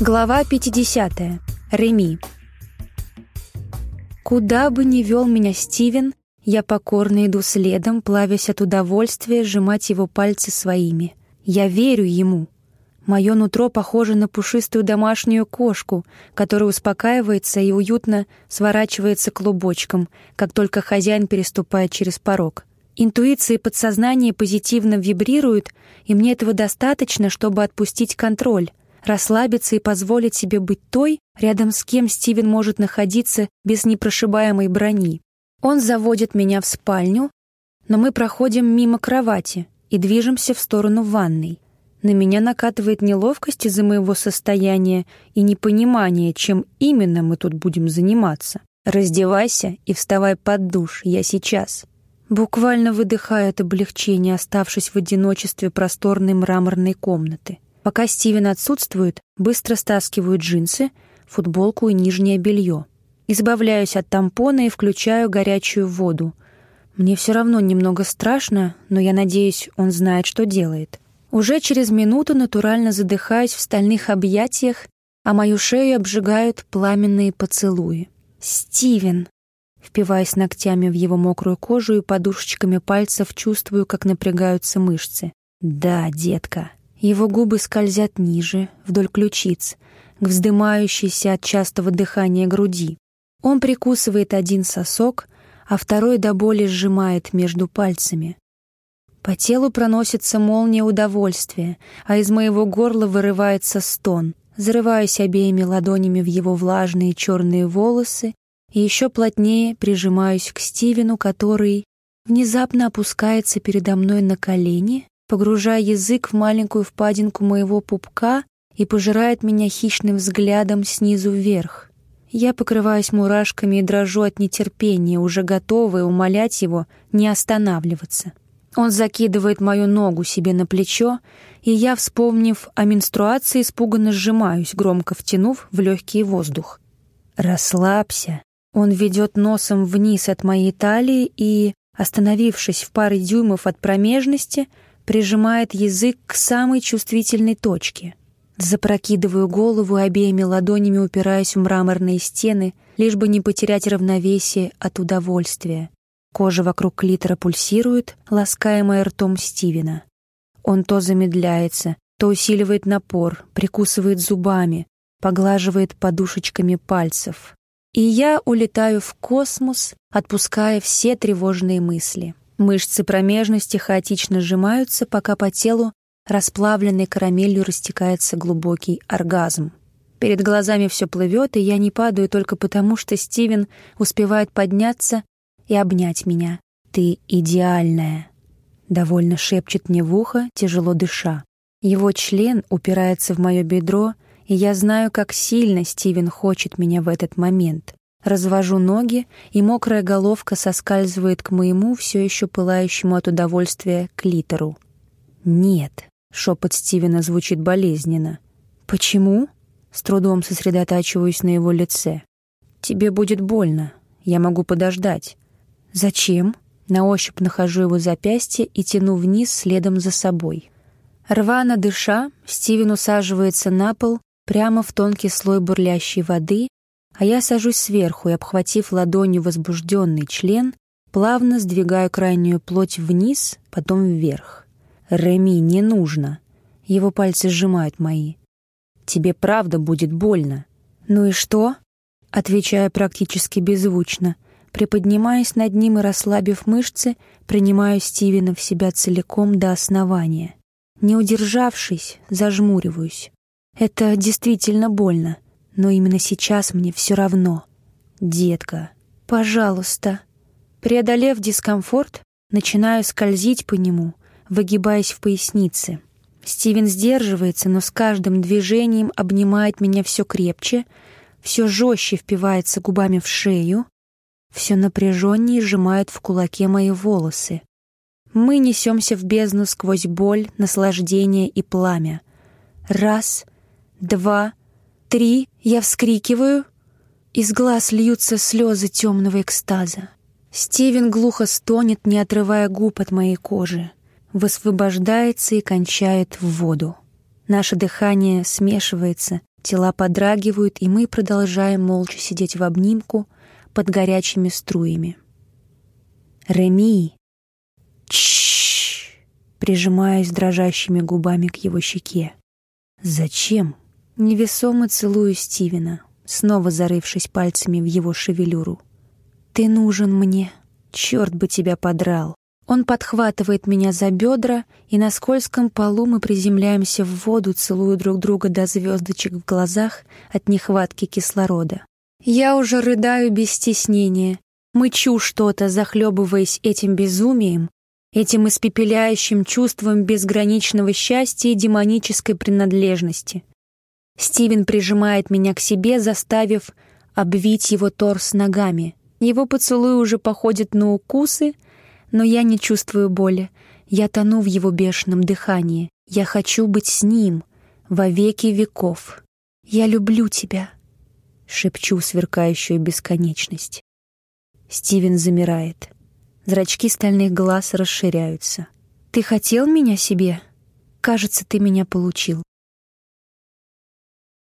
Глава 50. Реми. Куда бы ни вел меня Стивен, я покорно иду следом, плавясь от удовольствия сжимать его пальцы своими. Я верю ему. Мое нутро похоже на пушистую домашнюю кошку, которая успокаивается и уютно сворачивается клубочком, как только хозяин переступает через порог. Интуиция и подсознание позитивно вибрируют, и мне этого достаточно, чтобы отпустить контроль, расслабиться и позволить себе быть той, рядом с кем Стивен может находиться без непрошибаемой брони. Он заводит меня в спальню, но мы проходим мимо кровати и движемся в сторону ванной. На меня накатывает неловкость из-за моего состояния и непонимания, чем именно мы тут будем заниматься. «Раздевайся и вставай под душ, я сейчас». Буквально выдыхая от облегчения, оставшись в одиночестве просторной мраморной комнаты. Пока Стивен отсутствует, быстро стаскиваю джинсы, футболку и нижнее белье. Избавляюсь от тампона и включаю горячую воду. Мне все равно немного страшно, но я надеюсь, он знает, что делает. Уже через минуту натурально задыхаюсь в стальных объятиях, а мою шею обжигают пламенные поцелуи. «Стивен!» Впиваясь ногтями в его мокрую кожу и подушечками пальцев, чувствую, как напрягаются мышцы. «Да, детка!» Его губы скользят ниже, вдоль ключиц, к вздымающейся от частого дыхания груди. Он прикусывает один сосок, а второй до боли сжимает между пальцами. По телу проносится молния удовольствия, а из моего горла вырывается стон. Зарываюсь обеими ладонями в его влажные черные волосы и еще плотнее прижимаюсь к Стивену, который внезапно опускается передо мной на колени погружая язык в маленькую впадинку моего пупка и пожирает меня хищным взглядом снизу вверх. Я покрываюсь мурашками и дрожу от нетерпения, уже готовая умолять его не останавливаться. Он закидывает мою ногу себе на плечо, и я, вспомнив о менструации, испуганно сжимаюсь, громко втянув в легкий воздух. «Расслабься». Он ведет носом вниз от моей талии и, остановившись в паре дюймов от промежности, прижимает язык к самой чувствительной точке. Запрокидываю голову обеими ладонями упираюсь в мраморные стены, лишь бы не потерять равновесие от удовольствия. Кожа вокруг клитора пульсирует, ласкаемая ртом Стивена. Он то замедляется, то усиливает напор, прикусывает зубами, поглаживает подушечками пальцев. И я улетаю в космос, отпуская все тревожные мысли. Мышцы промежности хаотично сжимаются, пока по телу расплавленной карамелью растекается глубокий оргазм. Перед глазами все плывет, и я не падаю только потому, что Стивен успевает подняться и обнять меня. «Ты идеальная», — довольно шепчет мне в ухо, тяжело дыша. Его член упирается в мое бедро, и я знаю, как сильно Стивен хочет меня в этот момент. Развожу ноги, и мокрая головка соскальзывает к моему, все еще пылающему от удовольствия, клитору. «Нет», — шепот Стивена звучит болезненно. «Почему?» — с трудом сосредотачиваюсь на его лице. «Тебе будет больно. Я могу подождать». «Зачем?» На ощупь нахожу его запястье и тяну вниз следом за собой. Рвано дыша, Стивен усаживается на пол, прямо в тонкий слой бурлящей воды, а я сажусь сверху и, обхватив ладонью возбужденный член, плавно сдвигаю крайнюю плоть вниз, потом вверх. «Реми, не нужно!» Его пальцы сжимают мои. «Тебе правда будет больно». «Ну и что?» Отвечаю практически беззвучно, приподнимаясь над ним и расслабив мышцы, принимаю Стивена в себя целиком до основания. Не удержавшись, зажмуриваюсь. Это действительно больно но именно сейчас мне все равно. Детка, пожалуйста. Преодолев дискомфорт, начинаю скользить по нему, выгибаясь в пояснице. Стивен сдерживается, но с каждым движением обнимает меня все крепче, все жестче впивается губами в шею, все напряженнее сжимает в кулаке мои волосы. Мы несемся в бездну сквозь боль, наслаждение и пламя. Раз, два, три, я вскрикиваю, из глаз льются слезы темного экстаза. Стивен глухо стонет, не отрывая губ от моей кожи, высвобождается и кончает в воду. Наше дыхание смешивается, Тела подрагивают, и мы продолжаем молча сидеть в обнимку под горячими струями. «Реми!» «Чшшш!» прижимаясь дрожащими губами к его щеке. «Зачем?» Невесомо целую Стивена, снова зарывшись пальцами в его шевелюру. «Ты нужен мне. Черт бы тебя подрал!» Он подхватывает меня за бедра, и на скользком полу мы приземляемся в воду, целуя друг друга до звездочек в глазах от нехватки кислорода. Я уже рыдаю без стеснения, мычу что-то, захлебываясь этим безумием, этим испепеляющим чувством безграничного счастья и демонической принадлежности. Стивен прижимает меня к себе, заставив обвить его торс ногами. Его поцелуй уже походит на укусы — но я не чувствую боли. Я тону в его бешеном дыхании. Я хочу быть с ним во веки веков. Я люблю тебя, шепчу сверкающую бесконечность. Стивен замирает. Зрачки стальных глаз расширяются. Ты хотел меня себе? Кажется, ты меня получил.